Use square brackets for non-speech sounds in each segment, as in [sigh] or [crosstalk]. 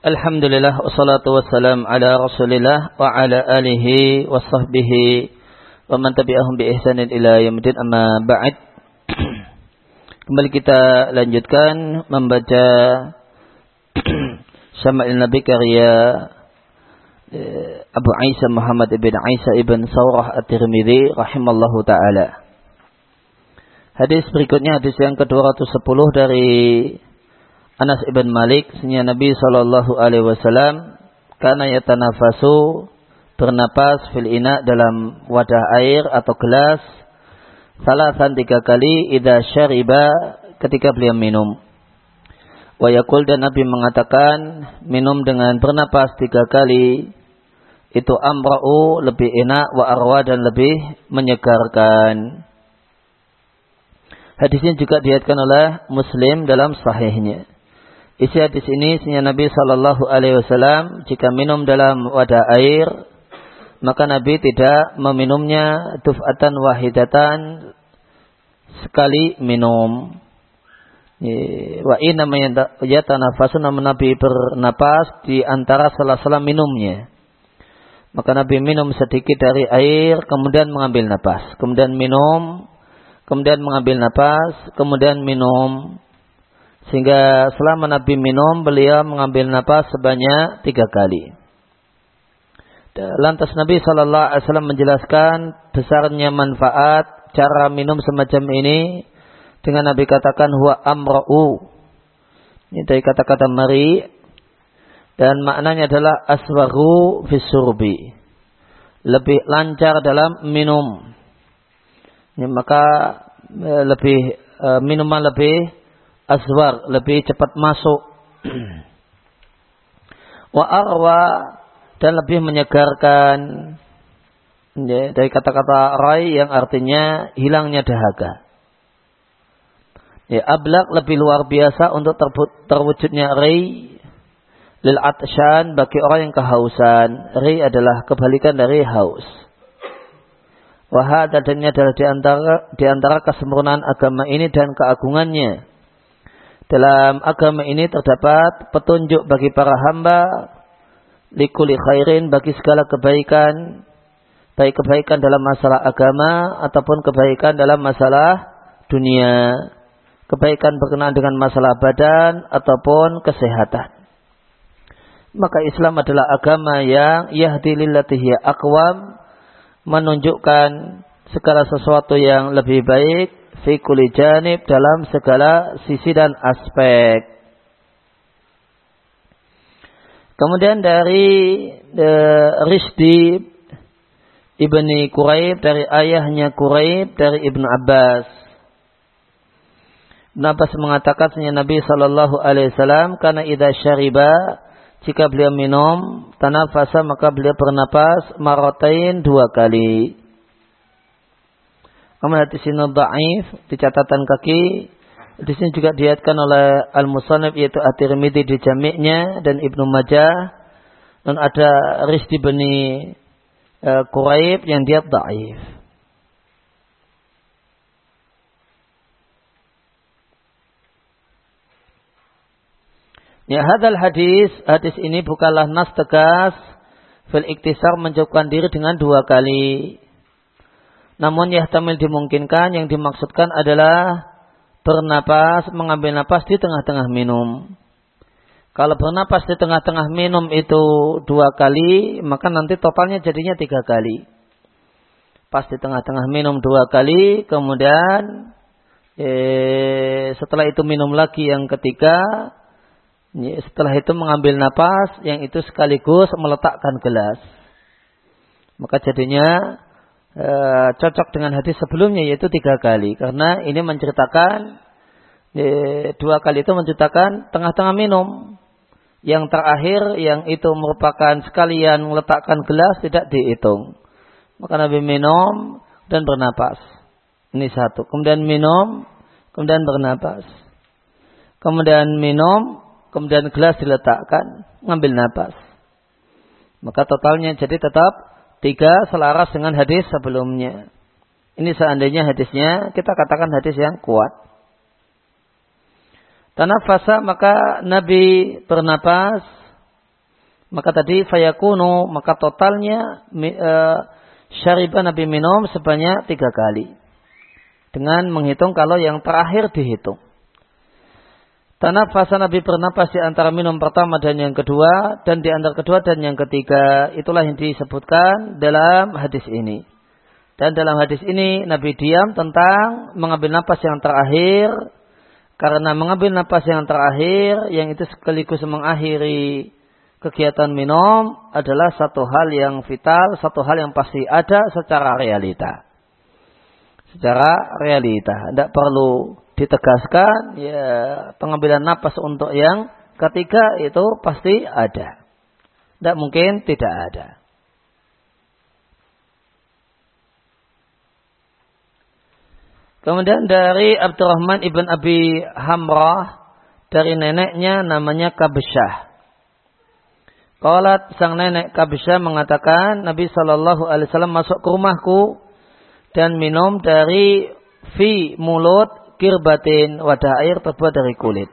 Alhamdulillah wassalatu wassalam ala Rasulillah wa ala alihi wa sahbihi wa man tabi'ahum bi ihsanin ila yaumil amma ba'd. [clears throat] Kembali kita lanjutkan membaca [clears throat] Syama'il Nabi karya eh, Abu Isa Muhammad ibn Isa ibn Saurah At-Tirmidzi rahimallahu taala. Hadis berikutnya hadis yang ke-210 dari Anas ibn Malik, sunnah Nabi Shallallahu Alaihi Wasallam, karena yatanafasu bernapas fil ina dalam wadah air atau gelas salasan tiga kali idza syariba ketika beliau minum. Wayakul dan Nabi mengatakan minum dengan bernapas tiga kali itu amra'u lebih enak wa arwa dan lebih menyegarkan. Hadisnya juga diatkan oleh Muslim dalam sahihnya. Isi hadis ini sunnah Nabi Shallallahu Alaihi Wasallam jika minum dalam wadah air maka Nabi tidak meminumnya tufatan wahidatan sekali minum. Wa inna yatanafasu namun Nabi bernapas di antara salah-salah minumnya. Maka Nabi minum sedikit dari air, kemudian mengambil napas. Kemudian minum, kemudian mengambil napas, kemudian minum. Sehingga selama Nabi minum, beliau mengambil nafas sebanyak tiga kali. Lantas Nabi Shallallahu Alaihi Wasallam menjelaskan besarnya manfaat cara minum semacam ini dengan Nabi katakan huwa amra'u. Ini dari kata-kata mari dan maknanya adalah aswaru fisurbi. Lebih lancar dalam minum. Ini maka eh, lebih eh, minuman lebih aswar, lebih cepat masuk. [clears throat] Wa arwa dan lebih menyegarkan ya, dari kata-kata rai yang artinya hilangnya dahaga. Ya, ablak lebih luar biasa untuk terwujudnya rai lil atshan bagi orang yang kehausan. Rai adalah kebalikan dari haus. Wahada dan adalah di antara, di antara kesempurnaan agama ini dan keagungannya dalam agama ini terdapat petunjuk bagi para hamba likuli khairin bagi segala kebaikan baik kebaikan dalam masalah agama ataupun kebaikan dalam masalah dunia. Kebaikan berkenaan dengan masalah badan ataupun kesehatan. Maka Islam adalah agama yang yahdi lillatihi akwam menunjukkan segala sesuatu yang lebih baik fi janib dalam segala sisi dan aspek. Kemudian dari uh, Rizdi ibni Quraib dari ayahnya Quraib dari ibnu Abbas. Ibnu Abbas mengatakan sesungguhnya Nabi Shallallahu Alaihi Wasallam karena ida syariba jika beliau minum tanafasa maka beliau bernapas marotain dua kali. Kemudian hadis ini da'if di catatan kaki. Di sini juga diatkan oleh Al-Musannif yaitu At-Tirmidzi di jami'nya dan Ibnu Majah. Dan ada Rizdi bin uh, Quraib yang dia da'if. Ya hadal hadis, hadis ini bukanlah nas tegas fil iktisar menjauhkan diri dengan dua kali. Namun yahtamil dimungkinkan yang dimaksudkan adalah bernapas, mengambil napas di tengah-tengah minum. Kalau bernapas di tengah-tengah minum itu dua kali, maka nanti totalnya jadinya tiga kali. Pas di tengah-tengah minum dua kali, kemudian eh, setelah itu minum lagi yang ketiga, setelah itu mengambil napas, yang itu sekaligus meletakkan gelas. Maka jadinya e, cocok dengan hadis sebelumnya yaitu tiga kali. Karena ini menceritakan e, dua kali itu menceritakan tengah-tengah minum. Yang terakhir yang itu merupakan sekalian meletakkan gelas tidak dihitung. Maka Nabi minum dan bernapas. Ini satu. Kemudian minum kemudian bernapas. Kemudian minum kemudian gelas diletakkan ngambil napas. Maka totalnya jadi tetap Tiga selaras dengan hadis sebelumnya. Ini seandainya hadisnya kita katakan hadis yang kuat. Tanah fasa maka Nabi bernapas Maka tadi fayakunu maka totalnya uh, syariban Nabi minum sebanyak tiga kali. Dengan menghitung kalau yang terakhir dihitung. Fasa Nabi bernapas di antara minum pertama dan yang kedua. Dan di antara kedua dan yang ketiga. Itulah yang disebutkan dalam hadis ini. Dan dalam hadis ini Nabi diam tentang mengambil napas yang terakhir. Karena mengambil napas yang terakhir yang itu sekaligus mengakhiri kegiatan minum adalah satu hal yang vital, satu hal yang pasti ada secara realita. Secara realita, tidak perlu ditegaskan ya pengambilan napas untuk yang ketiga itu pasti ada. Tidak mungkin tidak ada. Kemudian dari Abdurrahman ibn Abi Hamrah dari neneknya namanya Kabsyah. Qalat sang nenek Kabisha mengatakan Nabi Shallallahu Alaihi Wasallam masuk ke rumahku dan minum dari fi mulut kirbatin wadah air terbuat dari kulit.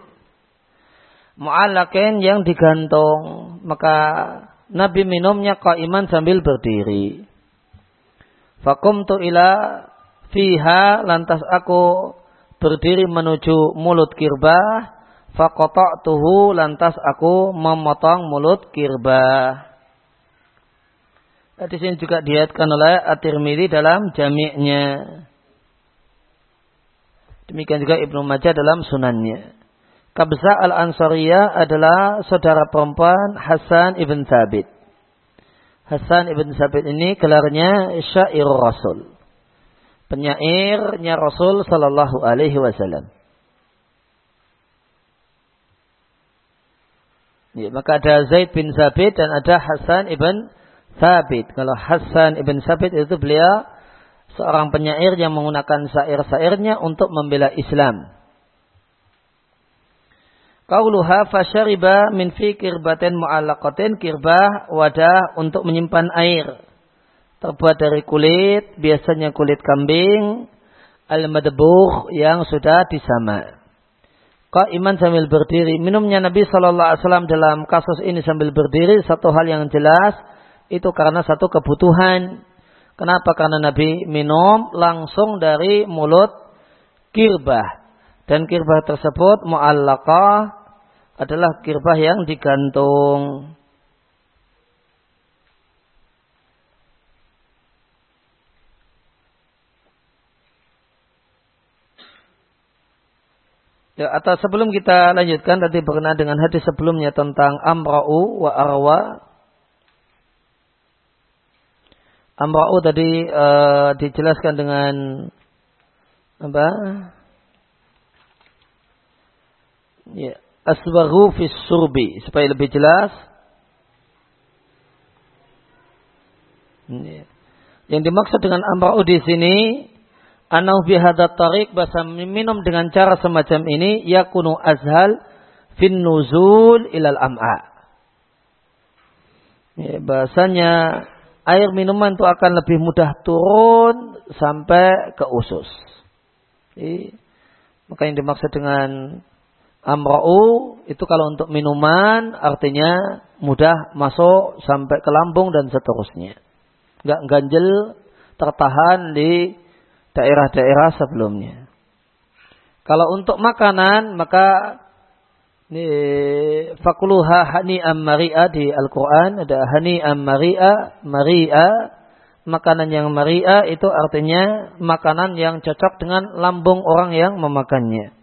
Mu'alakin yang digantung maka Nabi minumnya iman sambil berdiri. Fakum ila fiha lantas aku berdiri menuju mulut kirbah tuhu lantas aku memotong mulut kirbah. Di sini juga diatkan oleh At-Tirmidzi dalam jami'nya. Demikian juga Ibnu Majah dalam sunannya. Kabza al-Ansariyah adalah saudara perempuan Hasan ibn Thabit. Hasan ibn Thabit ini gelarnya syair Rasul. Penyairnya Rasul sallallahu alaihi wasallam. Ya, maka ada Zaid bin Sabit dan ada Hasan ibn Sabit. Kalau Hasan ibn Sabit itu beliau seorang penyair yang menggunakan syair-syairnya untuk membela Islam. Qauluha fasyariba min fi kirbatin mu'allaqatin kirbah wadah untuk menyimpan air. Terbuat dari kulit, biasanya kulit kambing, al-madbuh yang sudah disamak iman sambil berdiri. Minumnya Nabi Wasallam dalam kasus ini sambil berdiri satu hal yang jelas itu karena satu kebutuhan. Kenapa? Karena Nabi minum langsung dari mulut kirbah dan kirbah tersebut muallaqah adalah kirbah yang digantung. Ya, atau sebelum kita lanjutkan tadi berkenaan dengan hadis sebelumnya tentang amra'u wa arwa. Amra'u tadi uh, dijelaskan dengan apa? Ya, asbaru fis surbi supaya lebih jelas. Ya. Yang dimaksud dengan amra'u di sini Anau bihadat tarik bahasa minum dengan cara semacam ini yakunu azhal fin nuzul ilal am'a. Ya, bahasanya air minuman itu akan lebih mudah turun sampai ke usus. Jadi, maka yang dimaksud dengan amra'u itu kalau untuk minuman artinya mudah masuk sampai ke lambung dan seterusnya. Enggak ganjel tertahan di daerah-daerah sebelumnya. Kalau untuk makanan maka ini fakuluha hani am maria di Al-Quran ada hani am maria maria makanan yang maria itu artinya makanan yang cocok dengan lambung orang yang memakannya.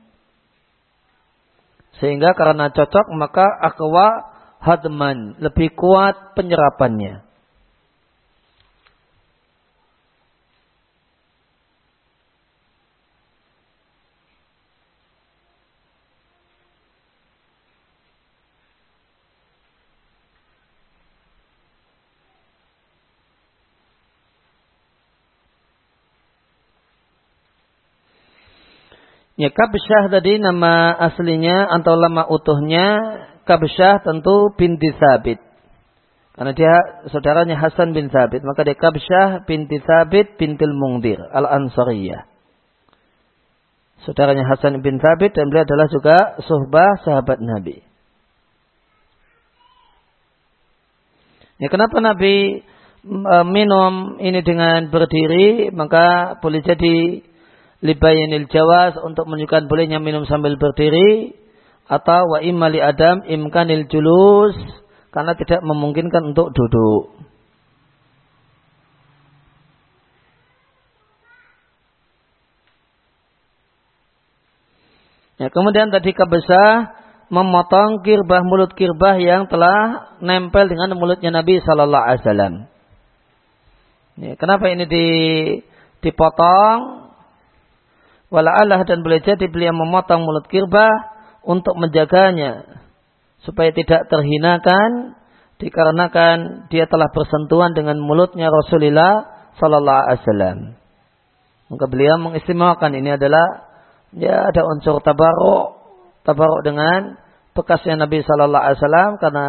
Sehingga karena cocok maka akwa hadman lebih kuat penyerapannya. Ya Kabsyah tadi nama aslinya atau lama utuhnya Kabsyah tentu binti Sabit. Karena dia saudaranya Hasan bin Sabit. Maka dia Kabsyah binti Sabit bintil Mungdir al-Ansariyah. Saudaranya Hasan bin Sabit dan beliau adalah juga suhbah sahabat Nabi. Ya, kenapa Nabi e, minum ini dengan berdiri? Maka boleh jadi libayanil jawas untuk menunjukkan bolehnya minum sambil berdiri atau wa imali adam imkanil julus karena tidak memungkinkan untuk duduk. Ya, kemudian tadi kebesar memotong kirbah mulut kirbah yang telah nempel dengan mulutnya Nabi Shallallahu Alaihi Wasallam. Ya, kenapa ini di, dipotong? Wala Allah dan boleh jadi beliau memotong mulut kirbah untuk menjaganya supaya tidak terhinakan dikarenakan dia telah bersentuhan dengan mulutnya Rasulullah sallallahu alaihi wasallam. Maka beliau mengistimewakan ini adalah ya ada unsur tabaruk, tabaruk dengan bekasnya Nabi sallallahu alaihi wasallam karena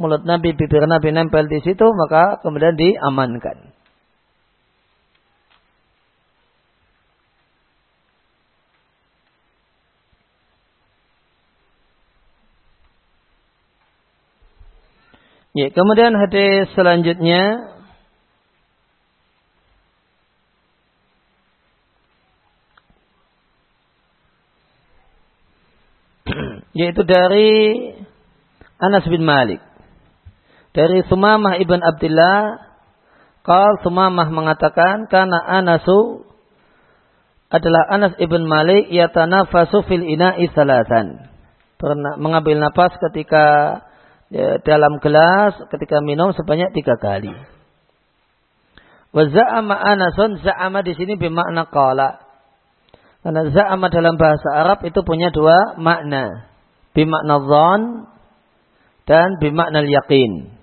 mulut Nabi, bibir Nabi nempel di situ maka kemudian diamankan. Ya, kemudian hadis selanjutnya [clears throat] yaitu dari Anas bin Malik. Dari Sumamah ibn Abdullah, Qal Sumamah mengatakan karena Anasu adalah Anas ibn Malik yatanafasu fil ina'i salasan. Pernah mengambil nafas ketika ya, dalam gelas ketika minum sebanyak tiga kali. Wa za'ama anasun za'ama di sini bermakna qala. Karena za'ama dalam bahasa Arab itu punya dua makna. Bimakna zon dan bimakna yakin.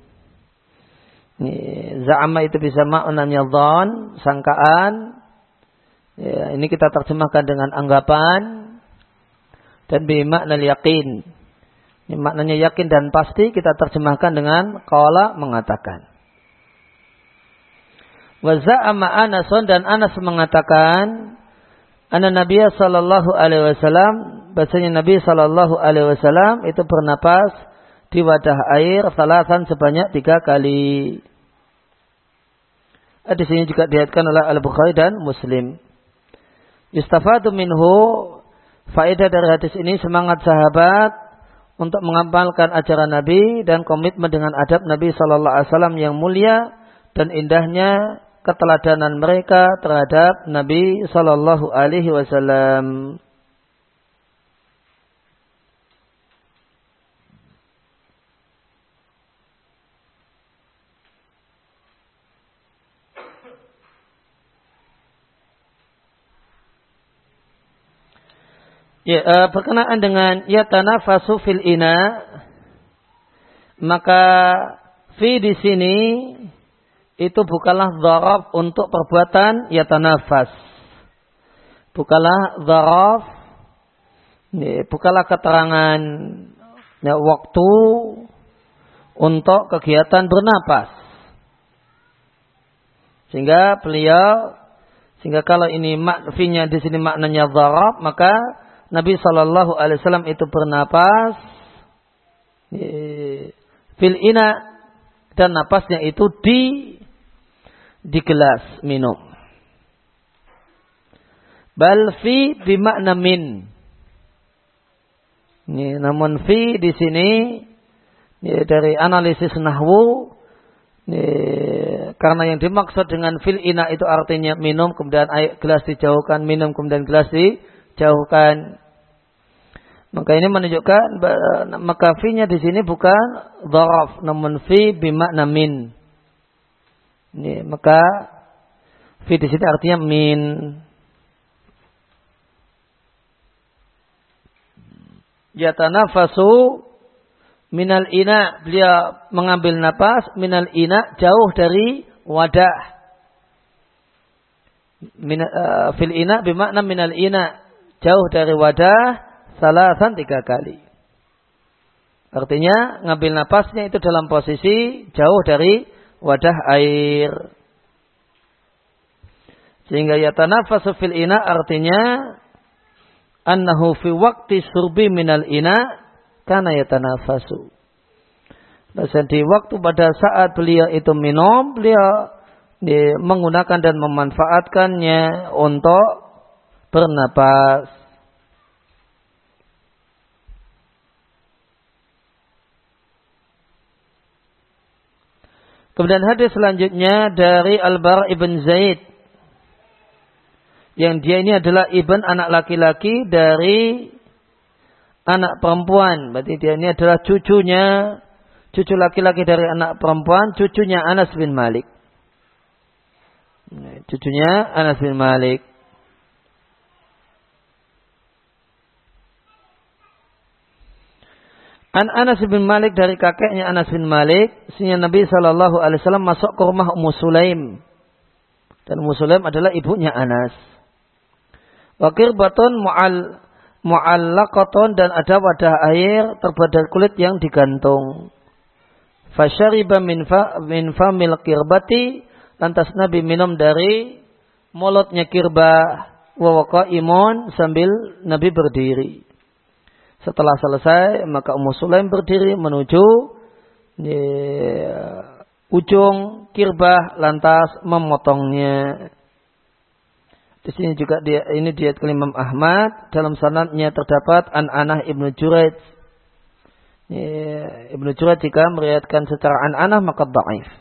Za'ama itu bisa maknanya zon, sangkaan. Ya, ini kita terjemahkan dengan anggapan dan bimakna yakin ini maknanya yakin dan pasti kita terjemahkan dengan qala mengatakan. Wa za'ama Anasun dan Anas mengatakan Anna Nabi sallallahu alaihi wasallam bahasanya Nabi sallallahu alaihi wasallam itu bernapas di wadah air salasan sebanyak tiga kali. Di sini juga dilihatkan oleh Al-Bukhari dan Muslim. Yustafadu minhu faedah dari hadis ini semangat sahabat untuk mengamalkan ajaran Nabi dan komitmen dengan adab Nabi Shallallahu Alaihi Wasallam yang mulia dan indahnya keteladanan mereka terhadap Nabi Shallallahu Alaihi Wasallam. Ya, uh, berkenaan dengan yatanafasu fil ina maka fi di sini itu bukanlah dharaf untuk perbuatan yatanafas. Bukanlah dharaf ya, bukanlah keterangan ya, waktu untuk kegiatan bernapas. Sehingga beliau sehingga kalau ini makfinya di sini maknanya dharaf maka Nabi Shallallahu Alaihi Wasallam itu bernapas fil ina dan napasnya itu di di gelas minum. Bal fi bimakna min. Ini, namun fi di sini ini, dari analisis nahwu ini, karena yang dimaksud dengan fil ina itu artinya minum kemudian air gelas dijauhkan minum kemudian gelas dijauhkan maka ini menunjukkan maka fi-nya di sini bukan dharaf namun fi bimakna min. Ini, maka fi di sini artinya min. Yatanafasu minal ina beliau mengambil napas minal ina jauh dari wadah. Min, uh, fil ina bimakna minal ina jauh dari wadah salasan tiga kali. Artinya ngambil napasnya itu dalam posisi jauh dari wadah air. Sehingga yatanafasu fil ina artinya annahu fi waktu surbi minal ina kana yatanafasu. Dan di waktu pada saat beliau itu minum, beliau menggunakan dan memanfaatkannya untuk bernapas. Kemudian hadis selanjutnya dari Al-Bar ibn Zaid. Yang dia ini adalah ibn anak laki-laki dari anak perempuan. Berarti dia ini adalah cucunya, cucu laki-laki dari anak perempuan, cucunya Anas bin Malik. Cucunya Anas bin Malik. An Anas bin Malik dari kakeknya Anas bin Malik, sehingga Nabi Shallallahu Alaihi Wasallam masuk ke rumah Ummu Sulaim. Dan Ummu Sulaim adalah ibunya Anas. Wakir baton mu'al mu'allaqatun dan ada wadah air terbuat dari kulit yang digantung. Fasyariba min fa min famil kirbati lantas Nabi minum dari mulutnya kirbah wa imun sambil Nabi berdiri. Setelah selesai, maka Ummu Sulaim berdiri menuju ya, ujung kirbah lantas memotongnya. Di sini juga dia ini diat Imam Ahmad dalam sanadnya terdapat An Anah ibnu Juraid. Ya, ibnu Juraid jika meriatkan secara An Anah maka baif.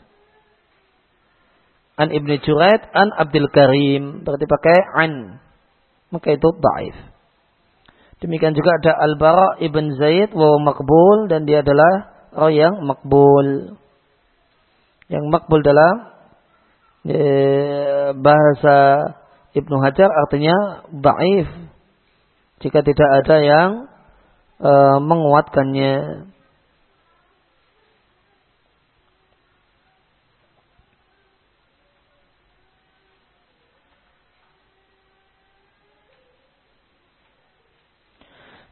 An ibnu Juraid An Abdul Karim berarti pakai An maka itu baif. Demikian juga ada Al-Bara ibn Zaid wa makbul dan dia adalah roh yang makbul. Yang makbul dalam e, bahasa Ibnu Hajar artinya baif jika tidak ada yang e, menguatkannya.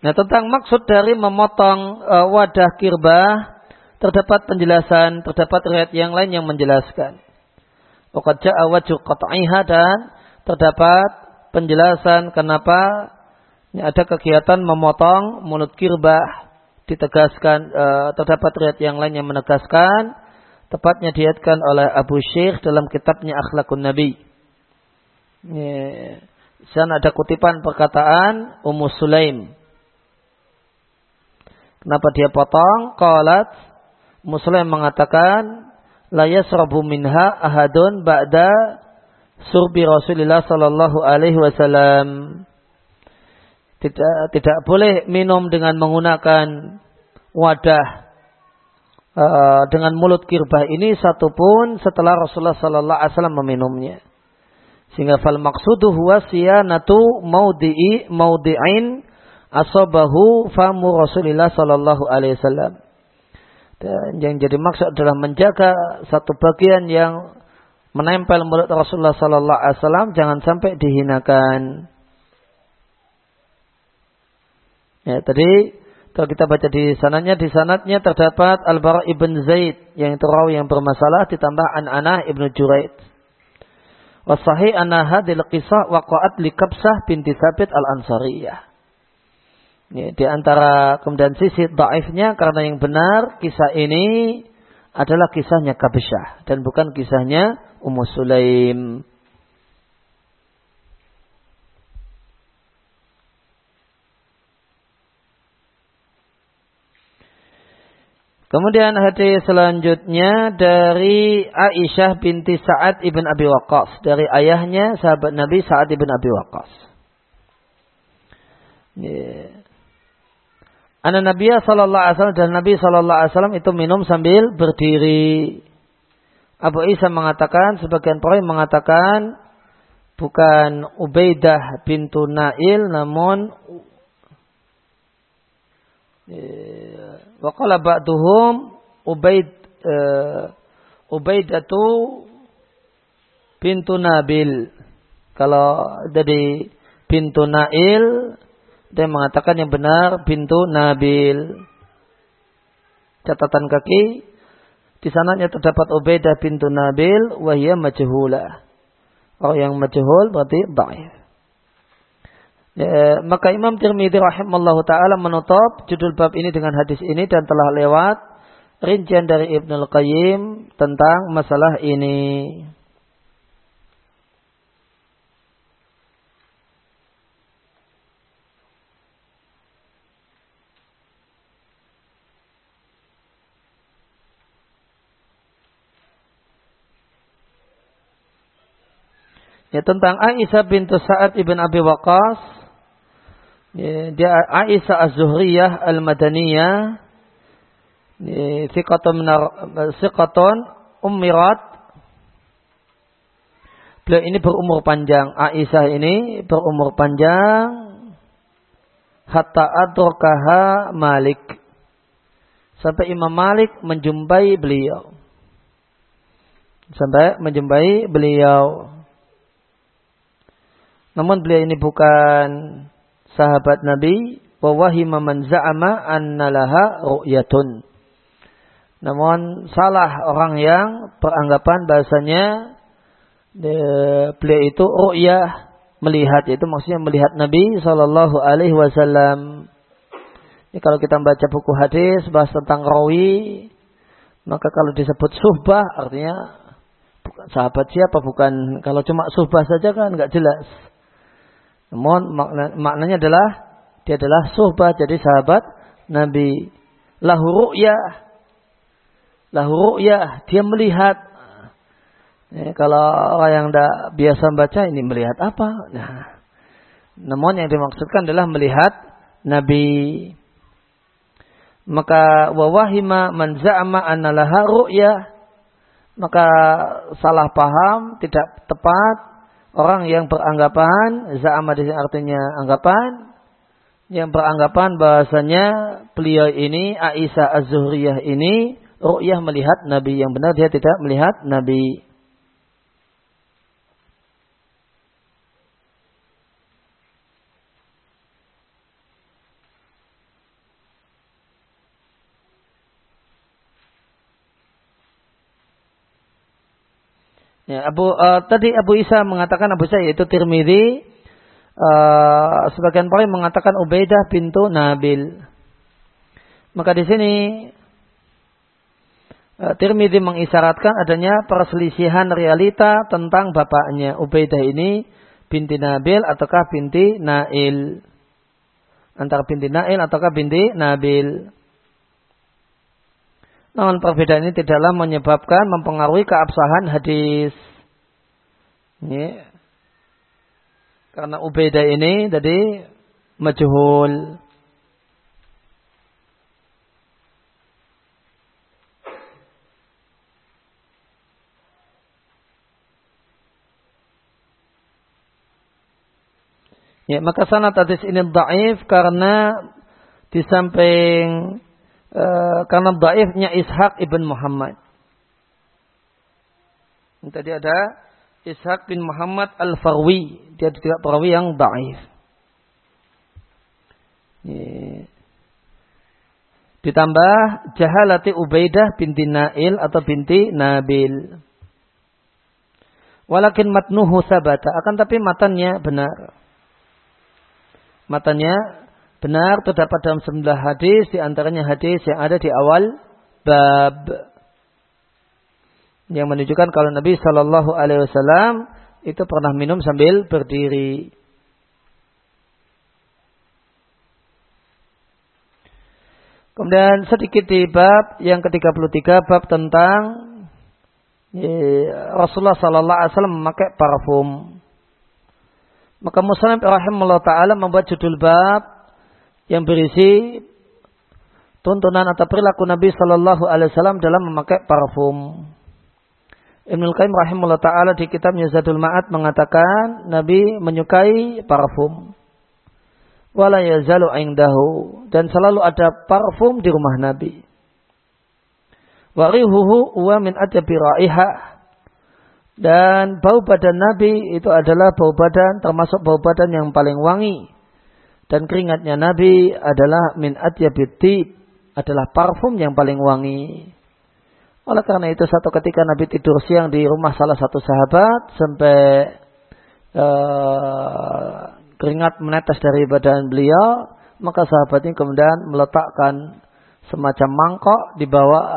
Nah tentang maksud dari memotong uh, wadah kirbah terdapat penjelasan, terdapat riwayat yang lain yang menjelaskan. Waqad ja'a wajhu qat'iha dan terdapat penjelasan kenapa ada kegiatan memotong mulut kirbah ditegaskan uh, terdapat riwayat yang lain yang menegaskan tepatnya diatkan oleh Abu Syekh dalam kitabnya Akhlakun Nabi. Yeah. sana ada kutipan perkataan Ummu Sulaim Kenapa dia potong? Qalat Muslim mengatakan la yasrabu minha ahadun ba'da surbi Rasulullah sallallahu alaihi wasallam. Tidak tidak boleh minum dengan menggunakan wadah uh, dengan mulut kirbah ini satupun setelah Rasulullah sallallahu alaihi wasallam meminumnya. Sehingga fal maksudu huwa siyanatu maudhi'i maudhi'in asabahu famu Rasulullah sallallahu alaihi wasallam. Dan yang jadi maksud adalah menjaga satu bagian yang menempel mulut Rasulullah sallallahu alaihi wasallam jangan sampai dihinakan. Ya, tadi kalau kita baca di sananya di sanatnya terdapat Al-Bara ibn Zaid yang itu rawi yang bermasalah ditambah An-Anah ibnu Juraid. Wasahi anna hadil qisah waqa'at li Kabsah binti Sabit al-Ansariyah. Ya, di antara kemudian sisi daifnya karena yang benar kisah ini adalah kisahnya Kabisyah dan bukan kisahnya Ummu Sulaim. Kemudian hadis selanjutnya dari Aisyah binti Sa'ad ibn Abi Waqqas dari ayahnya sahabat Nabi Sa'ad ibn Abi Waqqas. Yeah. Anak Nabi Sallallahu Alaihi Wasallam dan Nabi Sallallahu Alaihi Wasallam itu minum sambil berdiri. Abu Isa mengatakan, sebagian para mengatakan bukan Ubaidah bintu Nail namun Waqala ba'duhum Ubaid uh, Ubaidatu bintu Nabil. Kalau dari bintu Nail dia mengatakan yang benar pintu Nabil. Catatan kaki di sananya terdapat Ubaidah pintu Nabil wahia majhula. Orang yang majhul berarti dhaif. Ya, maka Imam Tirmidzi rahimallahu taala menutup judul bab ini dengan hadis ini dan telah lewat rincian dari Ibnu Qayyim tentang masalah ini. Ya tentang Aisyah bintu Sa'ad ibn Abi Waqqas. Ya, dia Aisyah Az-Zuhriyah Al-Madaniyah. Sikotun Ummirat Beliau ini berumur panjang. Aisyah ini berumur panjang. Hatta adrokaha Malik. Sampai Imam Malik menjumpai beliau. Sampai menjumpai beliau Namun beliau ini bukan sahabat Nabi Wawahima man za'ama anna laha ru'yatun namun salah orang yang beranggapan bahasanya de, beliau itu ru'yah melihat itu maksudnya melihat Nabi Shallallahu Alaihi Wasallam. Ini kalau kita baca buku hadis bahas tentang rawi, maka kalau disebut suhbah artinya bukan sahabat siapa bukan kalau cuma suhbah saja kan nggak jelas. Namun makna, maknanya adalah dia adalah suhbah jadi sahabat Nabi. Lahu ru'yah lahu ru'yah, dia melihat. Ya, kalau orang yang tidak biasa baca ini melihat apa? Nah, namun yang dimaksudkan adalah melihat Nabi. Maka wawahima man za'ama anna laha. Maka salah paham, tidak tepat orang yang beranggapan za'ama di artinya anggapan yang beranggapan bahasanya beliau ini Aisyah Az-Zuhriyah ini ru'yah melihat Nabi yang benar dia tidak melihat Nabi. Ya, Abu uh, tadi Abu Isa mengatakan Abu Isa yaitu Tirmidzi uh, sebagian orang mengatakan Ubaidah pintu Nabil. Maka di sini Eh, Tirmidzi mengisyaratkan adanya perselisihan realita tentang bapaknya Ubaidah ini binti Nabil ataukah binti Nail antara binti Nail ataukah binti Nabil. Namun perbedaan ini tidaklah menyebabkan mempengaruhi keabsahan hadis. Ini. Karena Ubaidah ini tadi majhul. Ya, maka sanad hadis ini dhaif karena di samping uh, karena dhaifnya Ishaq ibn Muhammad. Tadi ada Ishaq bin Muhammad al-Farwi. Dia tidak perawi yang dhaif. Ya. Ditambah jahalati Ubaidah binti Nail atau binti Nabil. Walakin matnuhu sabata. Akan tapi matanya benar matanya benar terdapat dalam sembilan hadis di antaranya hadis yang ada di awal bab yang menunjukkan kalau Nabi Shallallahu Alaihi Wasallam itu pernah minum sambil berdiri. Kemudian sedikit di bab yang ke-33 bab tentang ya, Rasulullah Sallallahu Alaihi Wasallam memakai parfum. Maka Muslim rahimahullah ta'ala membuat judul bab yang berisi tuntunan atau perilaku Nabi Shallallahu Alaihi Wasallam dalam memakai parfum. Ibnu Qayyim rahimahullah taala di kitab Zadul Ma'ad mengatakan Nabi menyukai parfum. Wala yazalu indahu dan selalu ada parfum di rumah Nabi. Warihuhu wa min ajabi dan bau badan Nabi itu adalah bau badan termasuk bau badan yang paling wangi. Dan keringatnya Nabi adalah min atyabitib adalah parfum yang paling wangi. Oleh karena itu satu ketika Nabi tidur siang di rumah salah satu sahabat sampai uh, keringat menetes dari badan beliau, maka sahabat ini kemudian meletakkan semacam mangkok di bawah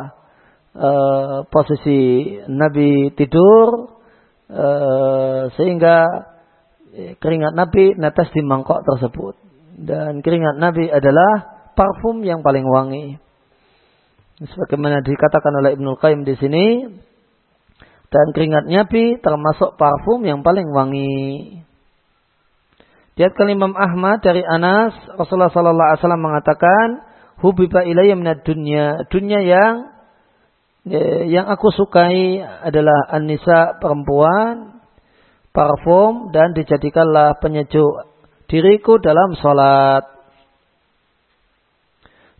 uh, posisi Nabi tidur uh, sehingga keringat Nabi netes di mangkok tersebut dan keringat Nabi adalah parfum yang paling wangi. Sebagaimana dikatakan oleh Ibnu Qayyim di sini dan keringat Nabi termasuk parfum yang paling wangi. Diatkan Imam Ahmad dari Anas, Rasulullah sallallahu alaihi wasallam mengatakan, "Hubiba ilayya minad dunya." Dunia yang ya, yang aku sukai adalah an-nisa perempuan, parfum dan dijadikanlah penyejuk diriku dalam sholat.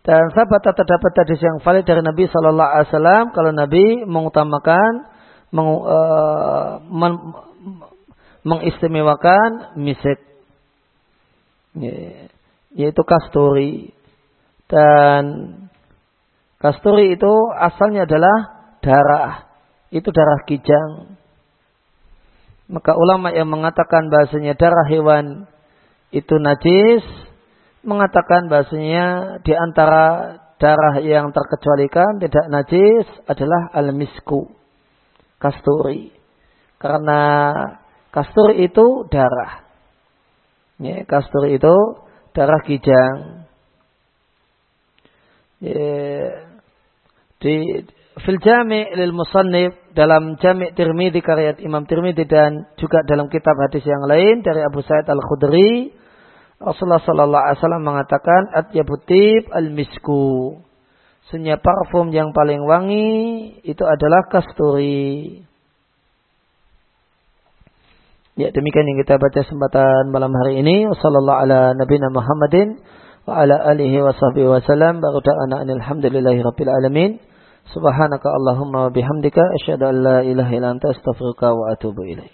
Dan sahabat terdapat hadis yang valid dari Nabi Shallallahu Alaihi Wasallam kalau Nabi mengutamakan meng, uh, men, mengistimewakan misik, yaitu kasturi. Dan kasturi itu asalnya adalah darah, itu darah kijang. Maka ulama yang mengatakan bahasanya darah hewan itu najis. Mengatakan bahasanya di antara darah yang terkecualikan tidak najis adalah al-misku kasturi. Karena kasturi itu darah. Ya, kasturi itu darah kijang. Ya, di fil jami' lil musannif dalam jami' Tirmidzi karya Imam Tirmidzi dan juga dalam kitab hadis yang lain dari Abu Sa'id Al-Khudri Rasulullah sallallahu alaihi wasallam mengatakan atyabutib al-misku. Senyap parfum yang paling wangi itu adalah kasturi. Ya demikian yang kita baca kesempatan malam hari ini. Wassallallahu ala nabiyina Muhammadin wa ala alihi wa sahbihi wa sallam. Baru da'ana alhamdulillahi rabbil alamin. Subhanaka Allahumma wa bihamdika asyhadu an la ilaha illa anta astaghfiruka wa atubu ilaik.